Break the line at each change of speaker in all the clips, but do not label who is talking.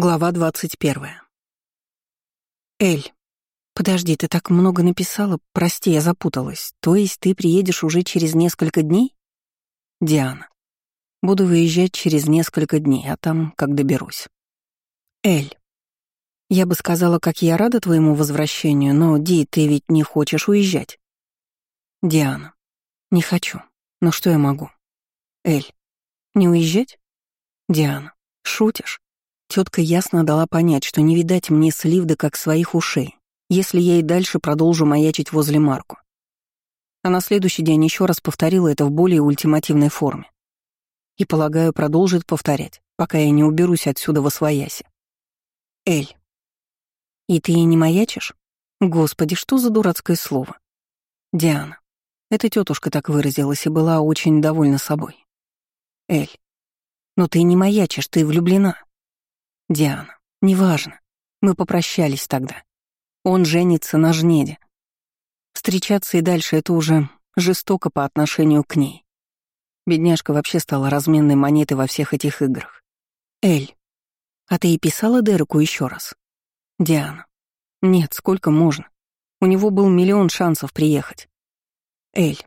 Глава двадцать первая. Эль, подожди, ты так много написала, прости, я запуталась. То есть ты приедешь уже через несколько дней? Диана. Буду выезжать через несколько дней, а там как доберусь. Эль. Я бы сказала, как я рада твоему возвращению, но, Ди, ты ведь не хочешь уезжать. Диана. Не хочу. Но что я могу? Эль. Не уезжать? Диана. Шутишь? Тетка ясно дала понять, что не видать мне сливды как своих ушей, если я и дальше продолжу маячить возле Марку. А на следующий день еще раз повторила это в более ультимативной форме. И, полагаю, продолжит повторять, пока я не уберусь отсюда во свояси. Эль. И ты и не маячишь? Господи, что за дурацкое слово? Диана. Эта тетушка так выразилась и была очень довольна собой. Эль. Но ты не маячишь, ты влюблена. Диана, неважно. Мы попрощались тогда. Он женится на жнеде. Встречаться и дальше — это уже жестоко по отношению к ней. Бедняжка вообще стала разменной монетой во всех этих играх. Эль, а ты и писала Дереку еще раз? Диана. Нет, сколько можно. У него был миллион шансов приехать. Эль,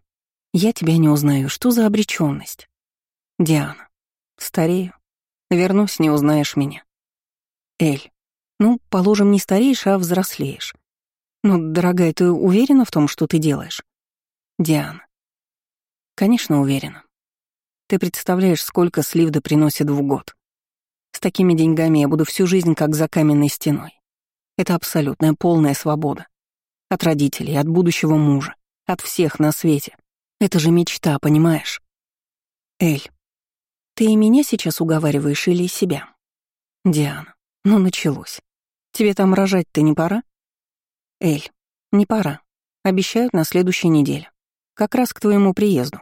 я тебя не узнаю. Что за обреченность? Диана. Старею. Вернусь, не узнаешь меня. Эль, ну, положим, не стареешь, а взрослеешь. Ну, дорогая, ты уверена в том, что ты делаешь? Диана. Конечно, уверена. Ты представляешь, сколько сливда приносит в год. С такими деньгами я буду всю жизнь как за каменной стеной. Это абсолютная полная свобода. От родителей, от будущего мужа, от всех на свете. Это же мечта, понимаешь? Эль, ты и меня сейчас уговариваешь или себя? Диана. Ну, началось. Тебе там рожать-то не пора? Эль, не пора. Обещают на следующей неделе. Как раз к твоему приезду.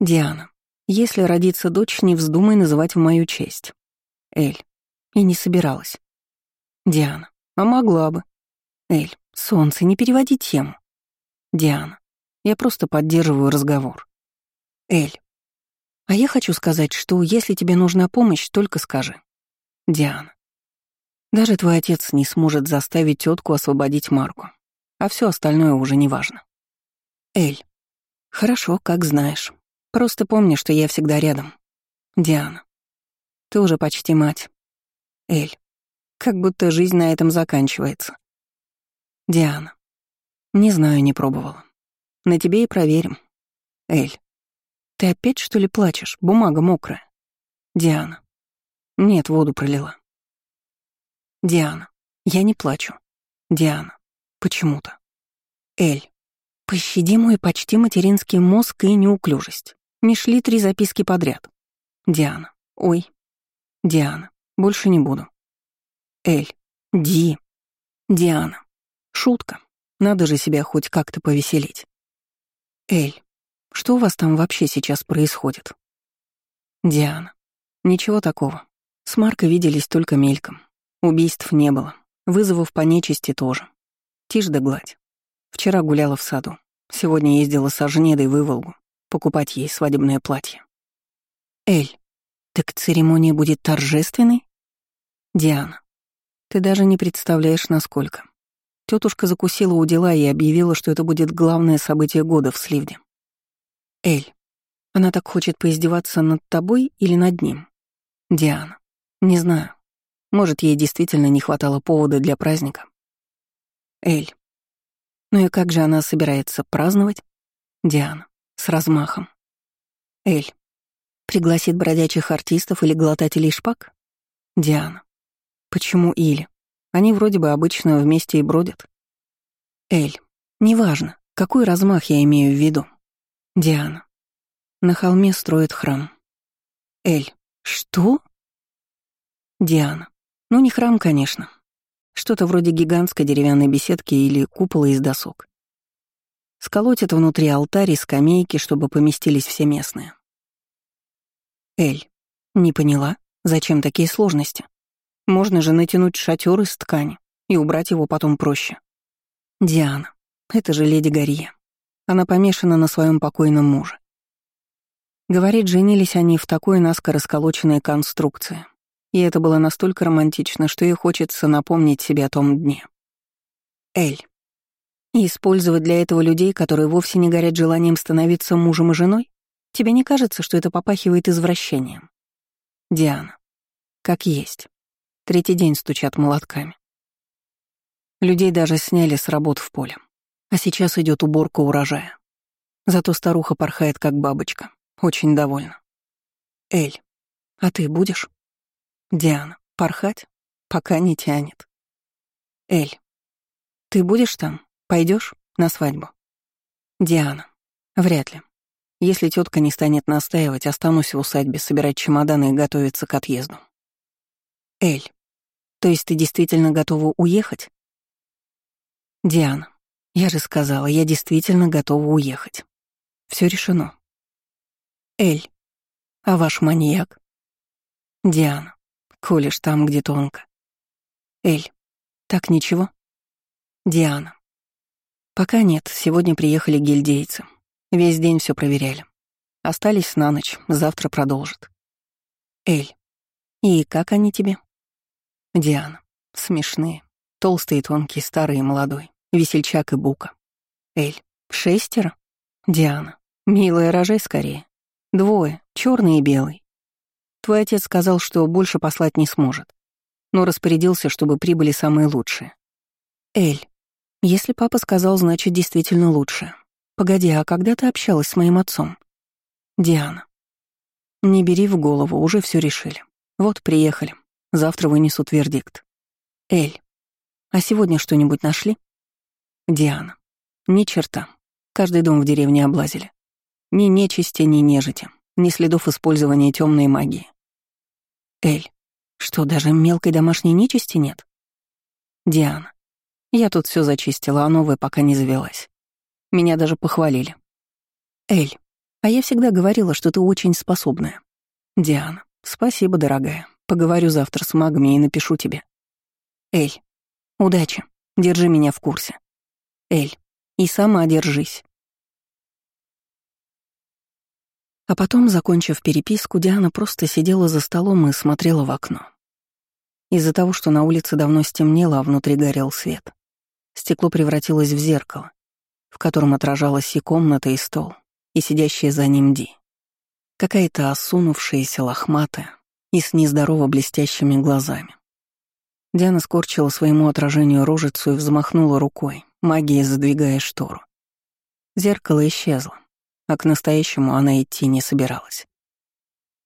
Диана, если родится дочь, не вздумай называть в мою честь. Эль, и не собиралась. Диана, а могла бы. Эль, солнце, не переводи тему. Диана, я просто поддерживаю разговор. Эль, а я хочу сказать, что если тебе нужна помощь, только скажи. Диана, даже твой отец не сможет заставить тетку освободить Марку, а все остальное уже не важно. Эль. Хорошо, как знаешь. Просто помни, что я всегда рядом. Диана. Ты уже почти мать. Эль. Как будто жизнь на этом заканчивается. Диана. Не знаю, не пробовала. На тебе и проверим. Эль. Ты опять, что ли, плачешь? Бумага мокрая. Диана. Нет, воду пролила. Диана. Я не плачу. Диана. Почему-то. Эль. Пощади мой почти материнский мозг и неуклюжесть. Не шли три записки подряд. Диана. Ой. Диана. Больше не буду. Эль. Ди. Диана. Шутка. Надо же себя хоть как-то повеселить. Эль. Что у вас там вообще сейчас происходит? Диана. Ничего такого. С Маркой виделись только мельком. Убийств не было. Вызовов по нечисти тоже. Тишь да гладь. Вчера гуляла в саду. Сегодня ездила с Ажнедой в Иволгу покупать ей свадебное платье. Эль, так церемония будет торжественной? Диана, ты даже не представляешь, насколько. Тетушка закусила у дела и объявила, что это будет главное событие года в Сливде. Эль, она так хочет поиздеваться над тобой или над ним? Диана, не знаю. Может, ей действительно не хватало повода для праздника. Эль. Ну и как же она собирается праздновать? Диана. С размахом. Эль. Пригласит бродячих артистов или глотателей шпаг? Диана. Почему или? Они вроде бы обычно вместе и бродят. Эль. Неважно, какой размах я имею в виду. Диана. На холме строят храм. Эль. Что? Диана. Ну, не храм, конечно. Что-то вроде гигантской деревянной беседки или купола из досок. Сколотят внутри алтарь и скамейки, чтобы поместились все местные. Эль, не поняла, зачем такие сложности? Можно же натянуть шатер из ткани и убрать его потом проще. Диана, это же леди Гарье. Она помешана на своем покойном муже. Говорит, женились они в такой наскоро сколоченной конструкции, И это было настолько романтично, что ей хочется напомнить себе о том дне. Эль. И использовать для этого людей, которые вовсе не горят желанием становиться мужем и женой? Тебе не кажется, что это попахивает извращением? Диана. Как есть. Третий день стучат молотками. Людей даже сняли с работ в поле. А сейчас идет уборка урожая. Зато старуха порхает, как бабочка. Очень довольна. Эль. А ты будешь? Диана. Порхать? Пока не тянет. Эль. Ты будешь там? Пойдешь на свадьбу? Диана. Вряд ли. Если тетка не станет настаивать, останусь в усадьбе, собирать чемоданы и готовиться к отъезду. Эль. То есть ты действительно готова уехать? Диана. Я же сказала, я действительно готова уехать. Все решено. Эль. А ваш маньяк? Диана. Колешь там, где тонко. Эль. Так ничего? Диана. Пока нет, сегодня приехали гильдейцы. Весь день все проверяли. Остались на ночь, завтра продолжат. Эль. И как они тебе? Диана. Смешные. Толстый и тонкий, старый и молодой. Весельчак и бука. Эль. Шестеро? Диана. Милая, рожай скорее. Двое, черный и белый. Твой отец сказал, что больше послать не сможет, но распорядился, чтобы прибыли самые лучшие. Эль. Если папа сказал, значит, действительно лучше. Погоди, а когда ты общалась с моим отцом? Диана. Не бери в голову, уже все решили. Вот, приехали. Завтра вынесут вердикт. Эль. А сегодня что-нибудь нашли? Диана. Ни черта. Каждый дом в деревне облазили. Ни нечисти, ни нежити. Ни следов использования темной магии. Эль. Что, даже мелкой домашней нечисти нет? Диана. Я тут все зачистила, а новая пока не завелась. Меня даже похвалили. Эль, а я всегда говорила, что ты очень способная. Диана, спасибо, дорогая. Поговорю завтра с магами и напишу тебе. Эль, удачи. Держи меня в курсе. Эль, и сама держись. А потом, закончив переписку, Диана просто сидела за столом и смотрела в окно. Из-за того, что на улице давно стемнело, а внутри горел свет. Стекло превратилось в зеркало, в котором отражалась и комната, и стол, и сидящая за ним Ди. Какая-то осунувшаяся, лохматая и с нездорово блестящими глазами. Диана скорчила своему отражению рожицу и взмахнула рукой, магией задвигая штору. Зеркало исчезло, а к настоящему она идти не собиралась.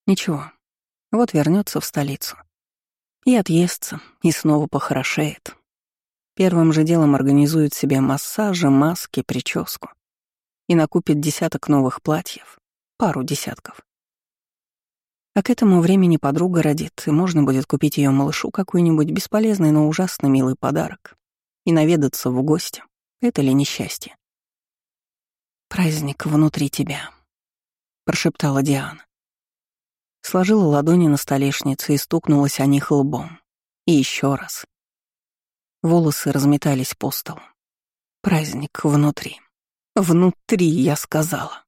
Ничего, вот вернется в столицу. И отъестся, и снова похорошеет, Первым же делом организует себе массажи, маски, прическу. И накупит десяток новых платьев, пару десятков. А к этому времени подруга родит, и можно будет купить ее малышу какой-нибудь бесполезный, но ужасно милый подарок и наведаться в гости. Это ли несчастье? «Праздник внутри тебя», — прошептала Диана. Сложила ладони на столешнице и стукнулась о них лбом. И еще раз. Волосы разметались по столу. Праздник внутри. Внутри, я сказала.